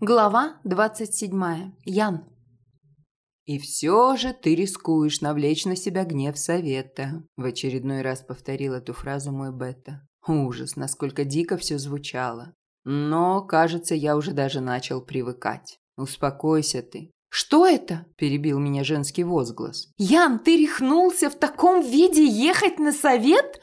Глава 27. Ян. «И все же ты рискуешь навлечь на себя гнев совета», – в очередной раз повторил эту фразу мой Бетта. Ужас, насколько дико все звучало. Но, кажется, я уже даже начал привыкать. Успокойся ты. «Что это?» – перебил меня женский возглас. «Ян, ты рехнулся в таком виде ехать на совет?»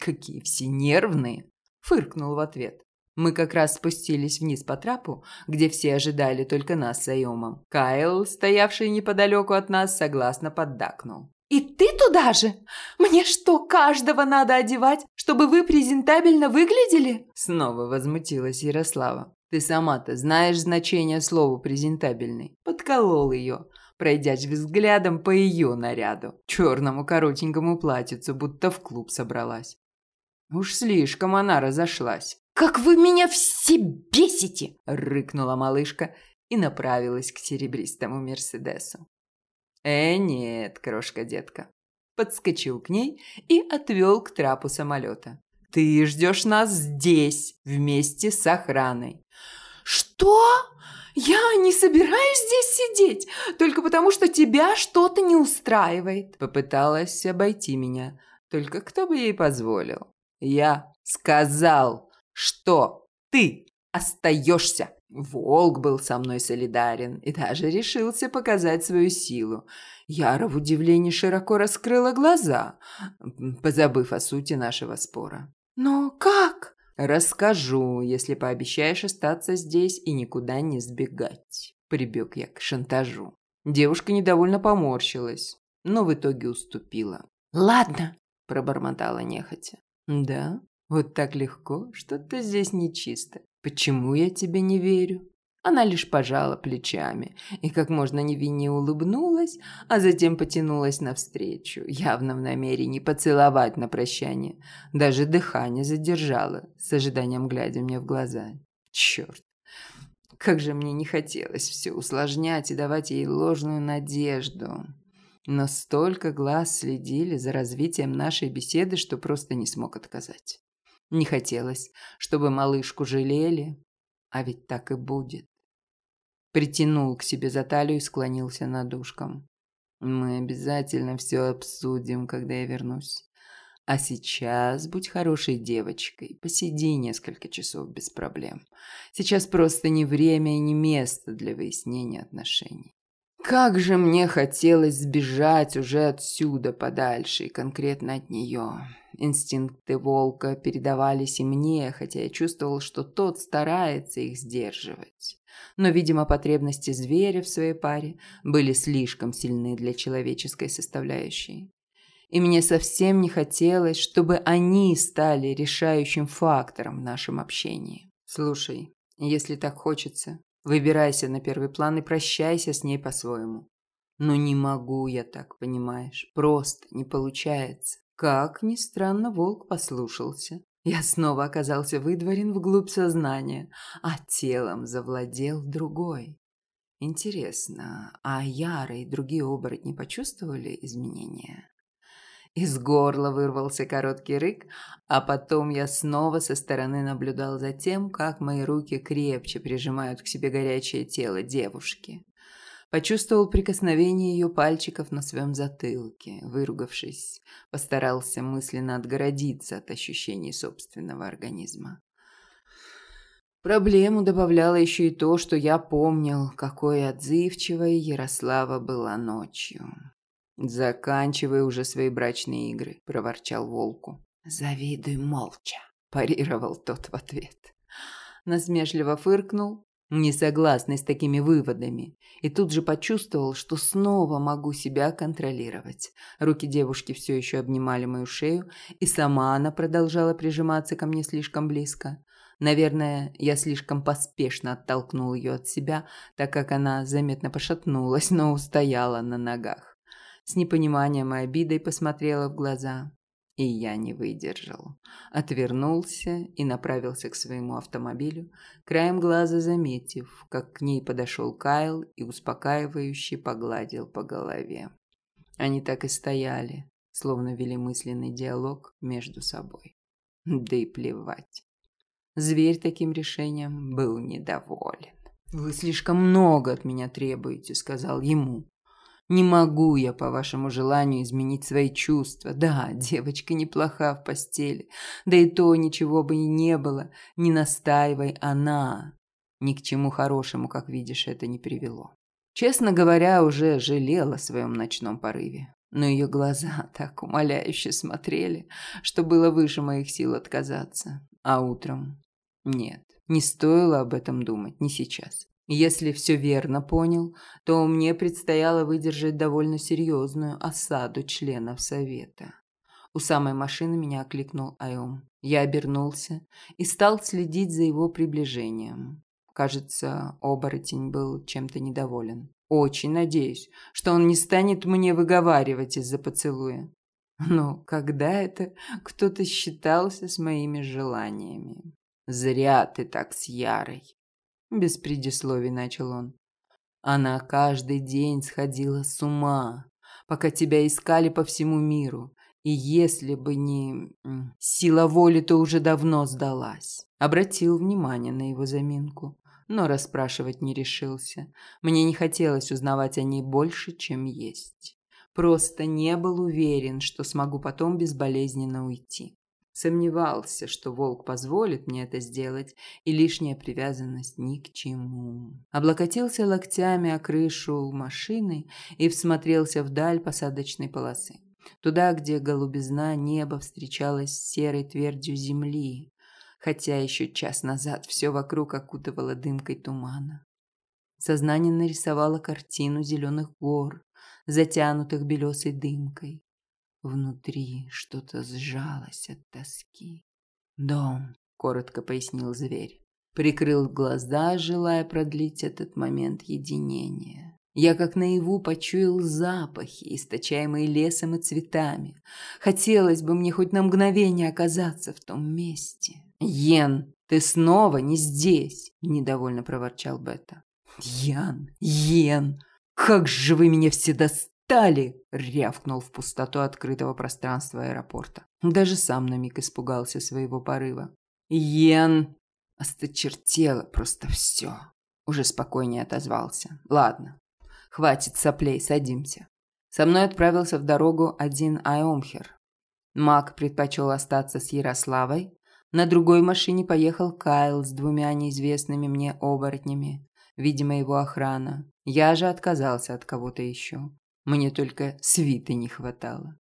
«Какие все нервные!» – фыркнул в ответ. Мы как раз спустились вниз по трапу, где все ожидали только нас с Айомом. Кайл, стоявший неподалеку от нас, согласно поддакнул. «И ты туда же? Мне что, каждого надо одевать, чтобы вы презентабельно выглядели?» Снова возмутилась Ярослава. «Ты сама-то знаешь значение слова «презентабельный». Подколол ее, пройдясь взглядом по ее наряду. Черному коротенькому платьицу, будто в клуб собралась. Уж слишком она разошлась. «Как вы меня все бесите!» – рыкнула малышка и направилась к серебристому Мерседесу. «Э, нет, крошка-детка». Подскочил к ней и отвел к трапу самолета. «Ты ждешь нас здесь, вместе с охраной». «Что? Я не собираюсь здесь сидеть, только потому что тебя что-то не устраивает». Попыталась обойти меня, только кто бы ей позволил. «Я сказал, что ты остаешься. Волк был со мной солидарен и даже решился показать свою силу. Яра в удивлении широко раскрыла глаза, позабыв о сути нашего спора. «Но как?» «Расскажу, если пообещаешь остаться здесь и никуда не сбегать», – прибег я к шантажу. Девушка недовольно поморщилась, но в итоге уступила. «Ладно», – пробормотала нехотя. «Да? Вот так легко, что-то здесь нечисто. Почему я тебе не верю? Она лишь пожала плечами и как можно невиннее улыбнулась, а затем потянулась навстречу, явно в намерении поцеловать на прощание. Даже дыхание задержала, с ожиданием глядя мне в глаза. Черт, как же мне не хотелось все усложнять и давать ей ложную надежду. Но столько глаз следили за развитием нашей беседы, что просто не смог отказать. Не хотелось, чтобы малышку жалели, а ведь так и будет. Притянул к себе за талию и склонился над ушком. Мы обязательно все обсудим, когда я вернусь. А сейчас будь хорошей девочкой, посиди несколько часов без проблем. Сейчас просто не время и не место для выяснения отношений. Как же мне хотелось сбежать уже отсюда подальше конкретно от нее. Инстинкты волка передавались и мне, хотя я чувствовал, что тот старается их сдерживать. Но, видимо, потребности зверя в своей паре были слишком сильны для человеческой составляющей. И мне совсем не хотелось, чтобы они стали решающим фактором в нашем общении. Слушай, если так хочется, Выбирайся на первый план и прощайся с ней по-своему. Но не могу я так, понимаешь? Просто не получается. Как ни странно, волк послушался. Я снова оказался выдворен вглубь сознания, а телом завладел другой. Интересно, а Яра и другие оборотни почувствовали изменения? Из горла вырвался короткий рык, а потом я снова со стороны наблюдал за тем, как мои руки крепче прижимают к себе горячее тело девушки. Почувствовал прикосновение ее пальчиков на своем затылке. Выругавшись, постарался мысленно отгородиться от ощущений собственного организма. Проблему добавляло еще и то, что я помнил, какой отзывчивой Ярослава была ночью. «Заканчивай уже свои брачные игры», – проворчал волку. «Завидуй молча», – парировал тот в ответ. Насмешливо фыркнул, не согласный с такими выводами, и тут же почувствовал, что снова могу себя контролировать. Руки девушки все еще обнимали мою шею, и сама она продолжала прижиматься ко мне слишком близко. Наверное, я слишком поспешно оттолкнул ее от себя, так как она заметно пошатнулась, но устояла на ногах с непониманием и обидой посмотрела в глаза. И я не выдержал. Отвернулся и направился к своему автомобилю, краем глаза заметив, как к ней подошел Кайл и успокаивающе погладил по голове. Они так и стояли, словно вели мысленный диалог между собой. Да и плевать. Зверь таким решением был недоволен. «Вы слишком много от меня требуете», — сказал ему. «Не могу я, по вашему желанию, изменить свои чувства. Да, девочка неплоха в постели, да и то ничего бы и не было, не настаивай она. Ни к чему хорошему, как видишь, это не привело». Честно говоря, уже жалела о своем ночном порыве. Но ее глаза так умоляюще смотрели, что было выше моих сил отказаться. А утром... Нет, не стоило об этом думать, не сейчас. Если все верно понял, то мне предстояло выдержать довольно серьезную осаду членов совета. У самой машины меня окликнул Айом. Я обернулся и стал следить за его приближением. Кажется, оборотень был чем-то недоволен. Очень надеюсь, что он не станет мне выговаривать из-за поцелуя. Но когда это кто-то считался с моими желаниями? Зря ты так с Ярой. Без предисловий начал он. Она каждый день сходила с ума, пока тебя искали по всему миру. И если бы не сила воли, то уже давно сдалась. Обратил внимание на его заминку, но расспрашивать не решился. Мне не хотелось узнавать о ней больше, чем есть. Просто не был уверен, что смогу потом безболезненно уйти. Сомневался, что волк позволит мне это сделать, и лишняя привязанность ни к чему. Облокотился локтями о крышу машины и всмотрелся вдаль посадочной полосы. Туда, где голубизна неба встречалась с серой твердью земли, хотя еще час назад все вокруг окутывало дымкой тумана. Сознание нарисовало картину зеленых гор, затянутых белесой дымкой. Внутри что-то сжалось от тоски. «Дом», — коротко пояснил зверь. Прикрыл глаза, желая продлить этот момент единения. Я как наяву почуял запахи, источаемые лесом и цветами. Хотелось бы мне хоть на мгновение оказаться в том месте. «Йен, ты снова не здесь!» – недовольно проворчал Бета. «Ян, Йен, как же вы меня все достали!» Тали!» – рявкнул в пустоту открытого пространства аэропорта. Даже сам на миг испугался своего порыва. «Йен!» Осточертело просто все. Уже спокойнее отозвался. «Ладно, хватит соплей, садимся». Со мной отправился в дорогу один Айомхер. Мак предпочел остаться с Ярославой. На другой машине поехал Кайл с двумя неизвестными мне оборотнями. Видимо, его охрана. Я же отказался от кого-то еще. Мне только свиты не хватало.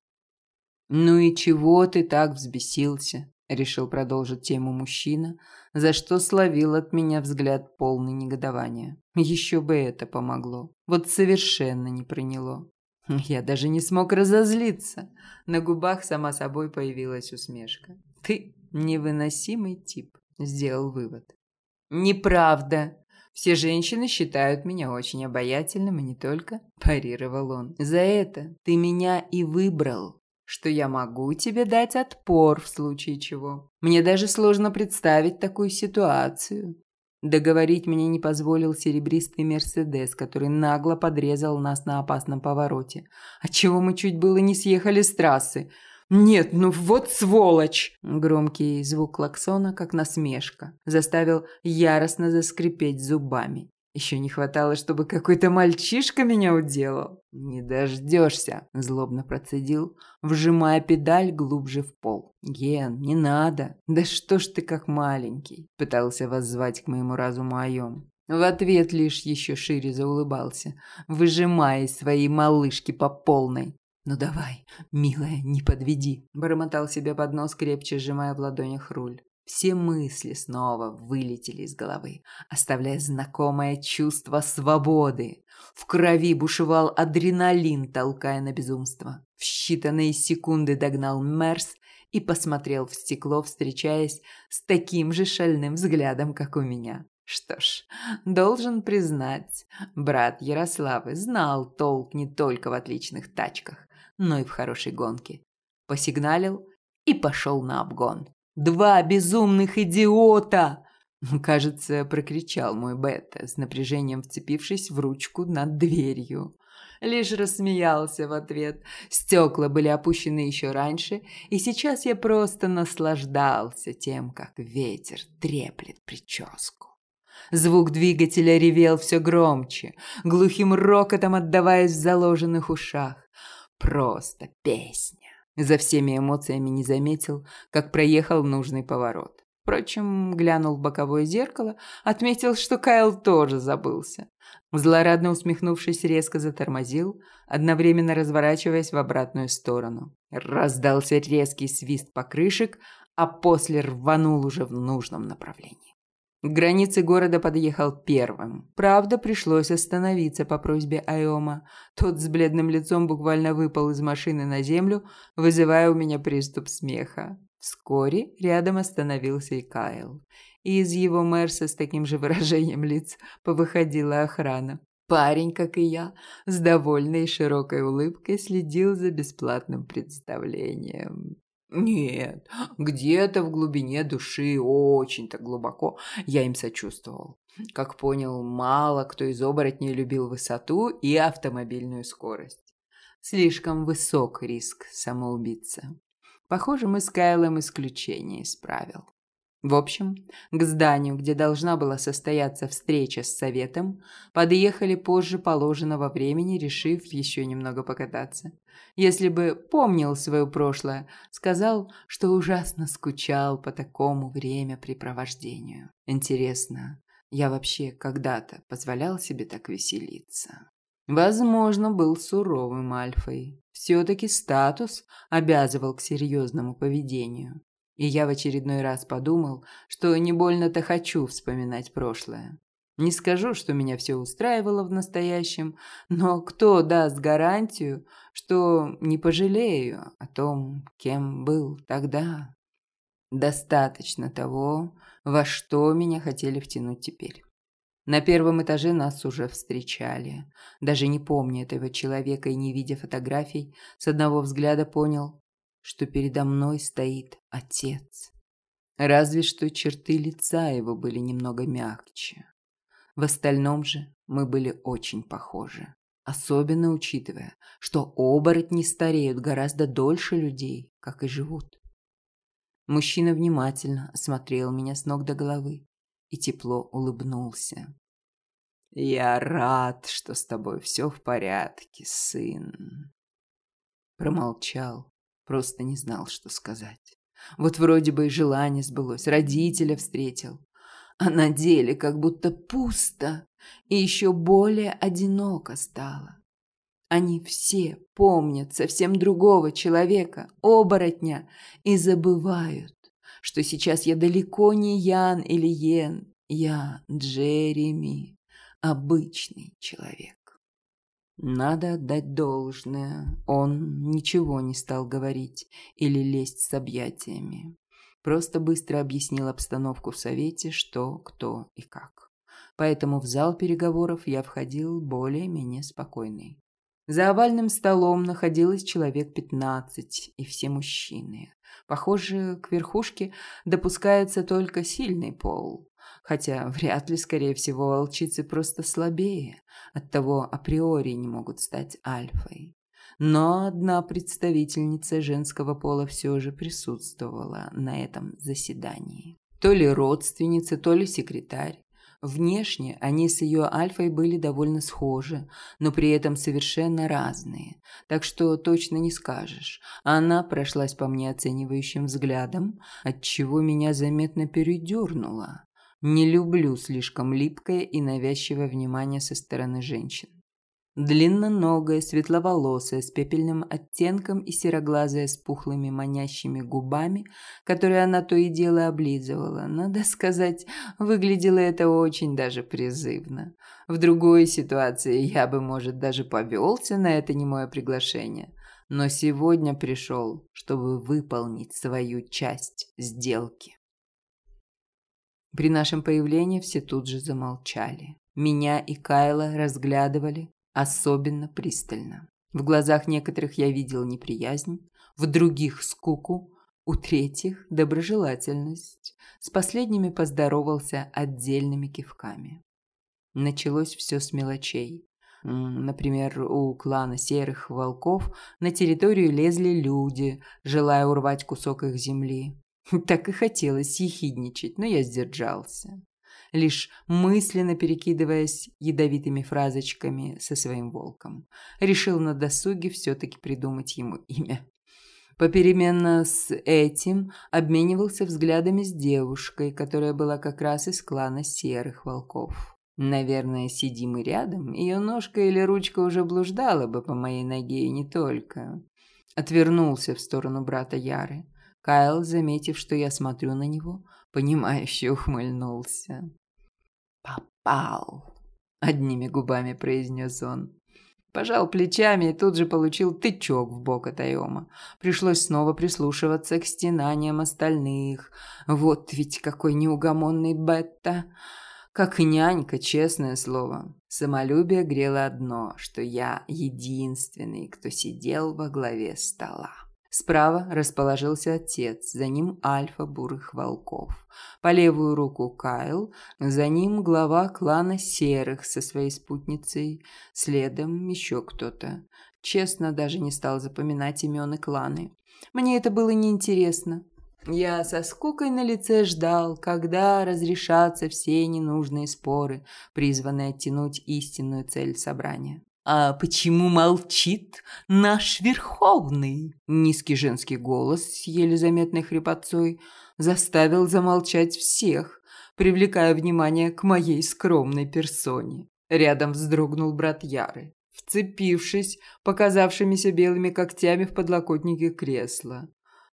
«Ну и чего ты так взбесился?» – решил продолжить тему мужчина, за что словил от меня взгляд полный негодования. Еще бы это помогло. Вот совершенно не проняло. Я даже не смог разозлиться. На губах сама собой появилась усмешка. «Ты невыносимый тип», – сделал вывод. «Неправда», все женщины считают меня очень обаятельным, и не только», – парировал он. «За это ты меня и выбрал, что я могу тебе дать отпор в случае чего. Мне даже сложно представить такую ситуацию». Договорить мне не позволил серебристый Мерседес, который нагло подрезал нас на опасном повороте, отчего мы чуть было не съехали с трассы – «Нет, ну вот сволочь!» Громкий звук клаксона, как насмешка, заставил яростно заскрипеть зубами. Еще не хватало, чтобы какой-то мальчишка меня уделал. «Не дождешься», – злобно процедил, вжимая педаль глубже в пол. «Ген, не надо. Да что ж ты как маленький», – пытался воззвать к моему разуму Айом. В ответ лишь еще шире заулыбался, выжимая из своей малышки по полной. «Ну давай, милая, не подведи», – бормотал себе под нос, крепче сжимая в ладонях руль. Все мысли снова вылетели из головы, оставляя знакомое чувство свободы. В крови бушевал адреналин, толкая на безумство. В считанные секунды догнал Мерс и посмотрел в стекло, встречаясь с таким же шальным взглядом, как у меня. Что ж, должен признать, брат Ярославы знал толк не только в отличных тачках, но и в хорошей гонке. Посигналил и пошел на обгон. «Два безумных идиота!» Кажется, прокричал мой Бета, с напряжением вцепившись в ручку над дверью. Лишь рассмеялся в ответ. Стекла были опущены еще раньше, и сейчас я просто наслаждался тем, как ветер треплет прическу. Звук двигателя ревел все громче, глухим рокотом отдаваясь в заложенных ушах. Просто песня. За всеми эмоциями не заметил, как проехал нужный поворот. Впрочем, глянул в боковое зеркало, отметил, что Кайл тоже забылся. Злорадно усмехнувшись, резко затормозил, одновременно разворачиваясь в обратную сторону. Раздался резкий свист покрышек, а после рванул уже в нужном направлении. К границе города подъехал первым. Правда, пришлось остановиться по просьбе Айома. Тот с бледным лицом буквально выпал из машины на землю, вызывая у меня приступ смеха. Вскоре рядом остановился и Кайл. И из его Мерса с таким же выражением лиц повыходила охрана. Парень, как и я, с довольной широкой улыбкой следил за бесплатным представлением. Нет, где-то в глубине души, очень-то глубоко, я им сочувствовал. Как понял, мало кто из оборотней любил высоту и автомобильную скорость. Слишком высок риск самоубийца. Похоже, мы с Кайлом исключение исправил. В общем, к зданию, где должна была состояться встреча с советом, подъехали позже положенного времени, решив еще немного покататься. Если бы помнил свое прошлое, сказал, что ужасно скучал по такому времяпрепровождению. Интересно, я вообще когда-то позволял себе так веселиться? Возможно, был суровым альфой. Все-таки статус обязывал к серьезному поведению. И я в очередной раз подумал, что не больно-то хочу вспоминать прошлое. Не скажу, что меня все устраивало в настоящем, но кто даст гарантию, что не пожалею о том, кем был тогда? Достаточно того, во что меня хотели втянуть теперь. На первом этаже нас уже встречали. Даже не помня этого человека и не видя фотографий, с одного взгляда понял, что передо мной стоит отец. Разве что черты лица его были немного мягче. В остальном же мы были очень похожи. Особенно учитывая, что оборотни стареют гораздо дольше людей, как и живут. Мужчина внимательно осмотрел меня с ног до головы и тепло улыбнулся. «Я рад, что с тобой все в порядке, сын». Промолчал, Просто не знал, что сказать. Вот вроде бы и желание сбылось, родителя встретил. А на деле как будто пусто и еще более одиноко стало. Они все помнят совсем другого человека, оборотня, и забывают, что сейчас я далеко не Ян или Йен, я Джереми, обычный человек. Надо отдать должное. Он ничего не стал говорить или лезть с объятиями. Просто быстро объяснил обстановку в совете, что, кто и как. Поэтому в зал переговоров я входил более-менее спокойный. За овальным столом находилось человек пятнадцать, и все мужчины. Похоже, к верхушке допускается только сильный пол. Хотя вряд ли, скорее всего, волчицы просто слабее, оттого априори не могут стать альфой. Но одна представительница женского пола все же присутствовала на этом заседании. То ли родственница, то ли секретарь. Внешне они с ее альфой были довольно схожи, но при этом совершенно разные, так что точно не скажешь. Она прошлась по мне оценивающим взглядом, отчего меня заметно передернуло. Не люблю слишком липкое и навязчивое внимание со стороны женщин. Длинноногая, светловолосая, с пепельным оттенком и сероглазая с пухлыми манящими губами, которые она то и дело облизывала. Надо сказать, выглядело это очень даже призывно. В другой ситуации я бы, может, даже повелся на это немое приглашение. Но сегодня пришел, чтобы выполнить свою часть сделки. При нашем появлении все тут же замолчали. Меня и Кайла разглядывали особенно пристально. В глазах некоторых я видел неприязнь, в других – скуку, у третьих – доброжелательность. С последними поздоровался отдельными кивками. Началось все с мелочей. Например, у клана серых волков на территорию лезли люди, желая урвать кусок их земли. Так и хотелось ехидничать, но я сдержался. лишь мысленно перекидываясь ядовитыми фразочками со своим волком. Решил на досуге все-таки придумать ему имя. Попеременно с этим обменивался взглядами с девушкой, которая была как раз из клана серых волков. Наверное, сидим мы рядом, ее ножка или ручка уже блуждала бы по моей ноге и не только. Отвернулся в сторону брата Яры. Кайл, заметив, что я смотрю на него, понимающе ухмыльнулся. «Попал!» — одними губами произнес он. Пожал плечами и тут же получил тычок в бок от Айома. Пришлось снова прислушиваться к стенаниям остальных. Вот ведь какой неугомонный Бетта! Как нянька, честное слово. Самолюбие грело одно, что я единственный, кто сидел во главе стола. Справа расположился отец, за ним альфа бурых волков. По левую руку Кайл, за ним глава клана серых со своей спутницей, следом еще кто-то. Честно, даже не стал запоминать имен и кланы. Мне это было неинтересно. Я со скукой на лице ждал, когда разрешатся все ненужные споры, призванные оттянуть истинную цель собрания. «А почему молчит наш Верховный?» Низкий женский голос с еле заметной хрипотцой заставил замолчать всех, привлекая внимание к моей скромной персоне. Рядом вздрогнул брат Яры, вцепившись показавшимися белыми когтями в подлокотнике кресла.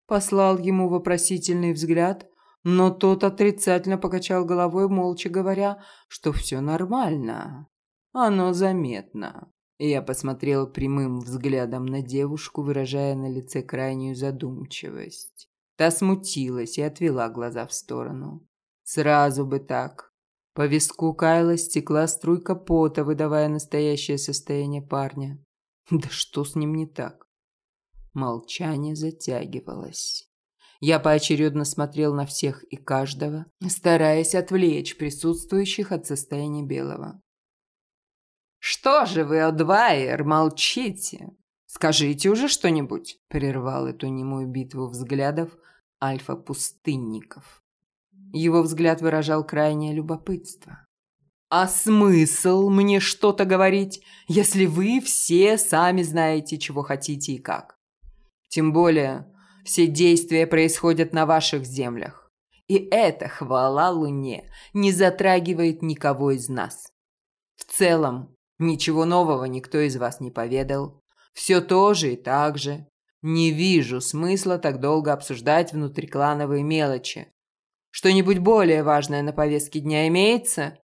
Послал ему вопросительный взгляд, но тот отрицательно покачал головой, молча говоря, что все нормально. Оно заметно. Я посмотрел прямым взглядом на девушку, выражая на лице крайнюю задумчивость. Та смутилась и отвела глаза в сторону. Сразу бы так. По виску Кайла стекла струйка пота, выдавая настоящее состояние парня. Да что с ним не так? Молчание затягивалось. Я поочередно смотрел на всех и каждого, стараясь отвлечь присутствующих от состояния белого. «Что же вы, Одвайер, молчите? Скажите уже что-нибудь!» Прервал эту немую битву взглядов альфа-пустынников. Его взгляд выражал крайнее любопытство. «А смысл мне что-то говорить, если вы все сами знаете, чего хотите и как? Тем более, все действия происходят на ваших землях. И это, хвала Луне, не затрагивает никого из нас. В целом, Ничего нового никто из вас не поведал. Все то же и так же. Не вижу смысла так долго обсуждать внутриклановые мелочи. Что-нибудь более важное на повестке дня имеется?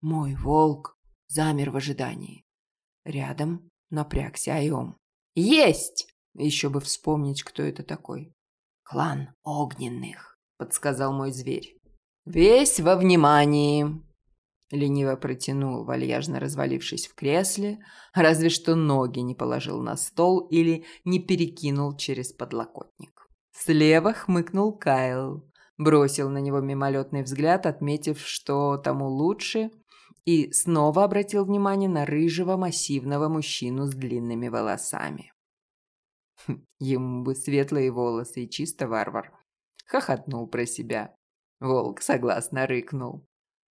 Мой волк замер в ожидании. Рядом напрягся Айом. Есть! Еще бы вспомнить, кто это такой. Клан огненных, подсказал мой зверь. Весь во внимании. Лениво протянул, вальяжно развалившись в кресле, разве что ноги не положил на стол или не перекинул через подлокотник. Слева хмыкнул Кайл, бросил на него мимолетный взгляд, отметив, что тому лучше, и снова обратил внимание на рыжего массивного мужчину с длинными волосами. Хм, ему бы светлые волосы и чисто варвар. Хохотнул про себя. Волк согласно рыкнул.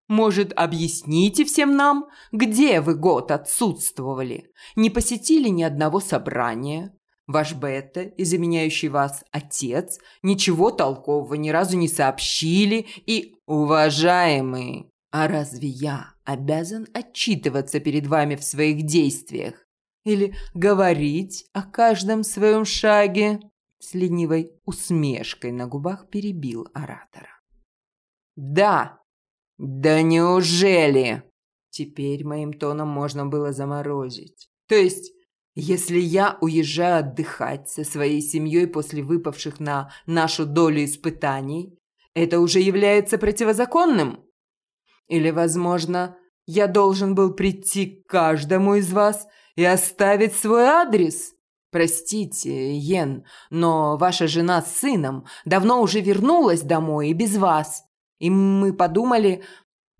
Может, объясните всем нам, где вы год отсутствовали? Не посетили ни одного собрания? Ваш бета и заменяющий вас отец ничего толкового ни разу не сообщили и... Уважаемые, а разве я обязан отчитываться перед вами в своих действиях? Или говорить о каждом своем шаге?» С ленивой усмешкой на губах перебил оратора. «Да, «Да неужели?» Теперь моим тоном можно было заморозить. То есть, если я уезжаю отдыхать со своей семьей после выпавших на нашу долю испытаний, это уже является противозаконным? Или, возможно, я должен был прийти к каждому из вас и оставить свой адрес? Простите, Йен, но ваша жена с сыном давно уже вернулась домой и без вас. И мы подумали...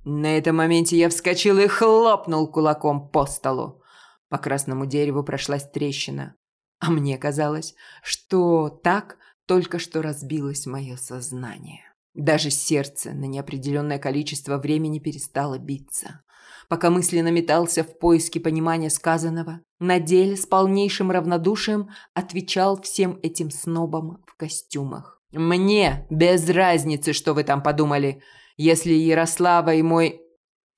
На этом моменте я вскочил и хлопнул кулаком по столу. По красному дереву прошлась трещина. А мне казалось, что так только что разбилось мое сознание. Даже сердце на неопределенное количество времени перестало биться. Пока мысленно метался в поиске понимания сказанного, на деле с полнейшим равнодушием отвечал всем этим снобам в костюмах. «Мне без разницы, что вы там подумали. Если Ярослава и мой...»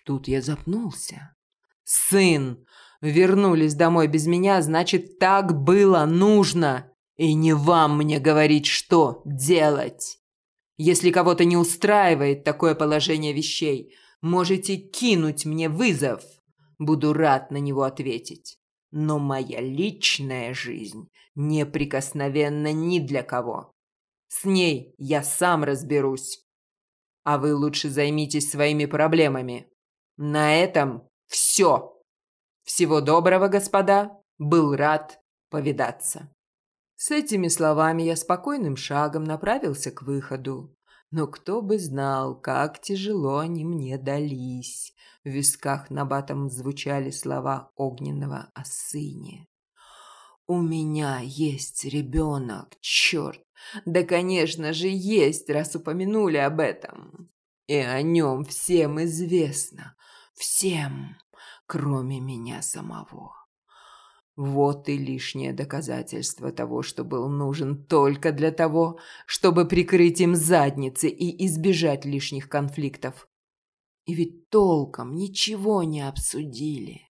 Тут я запнулся. «Сын вернулись домой без меня, значит, так было нужно. И не вам мне говорить, что делать. Если кого-то не устраивает такое положение вещей, можете кинуть мне вызов. Буду рад на него ответить. Но моя личная жизнь неприкосновенна ни для кого. С ней я сам разберусь. А вы лучше займитесь своими проблемами. На этом все. Всего доброго, господа. Был рад повидаться. С этими словами я спокойным шагом направился к выходу. Но кто бы знал, как тяжело они мне дались. В висках на батом звучали слова огненного о сыне. «У меня есть ребенок, черт! Да, конечно же, есть, раз упомянули об этом. И о нем всем известно. Всем!» кроме меня самого. Вот и лишнее доказательство того, что был нужен только для того, чтобы прикрыть им задницы и избежать лишних конфликтов. И ведь толком ничего не обсудили.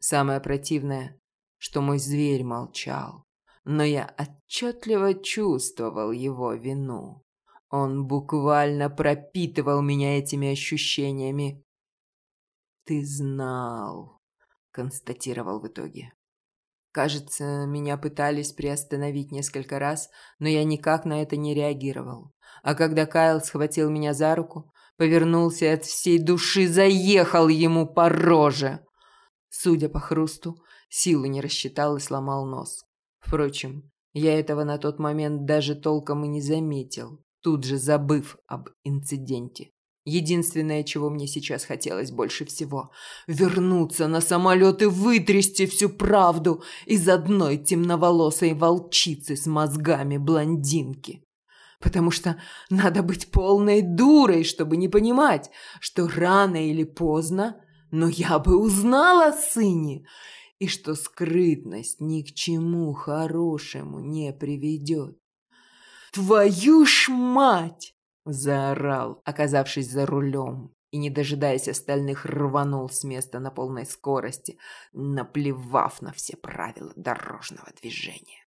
Самое противное, что мой зверь молчал, но я отчетливо чувствовал его вину. Он буквально пропитывал меня этими ощущениями, «Ты знал», — констатировал в итоге. Кажется, меня пытались приостановить несколько раз, но я никак на это не реагировал. А когда Кайл схватил меня за руку, повернулся от всей души заехал ему по роже. Судя по хрусту, силы не рассчитал и сломал нос. Впрочем, я этого на тот момент даже толком и не заметил, тут же забыв об инциденте. Единственное, чего мне сейчас хотелось больше всего – вернуться на самолет и вытрясти всю правду из одной темноволосой волчицы с мозгами блондинки. Потому что надо быть полной дурой, чтобы не понимать, что рано или поздно, но я бы узнала о сыне, и что скрытность ни к чему хорошему не приведет. Твою ж мать! Заорал, оказавшись за рулем, и, не дожидаясь остальных, рванул с места на полной скорости, наплевав на все правила дорожного движения.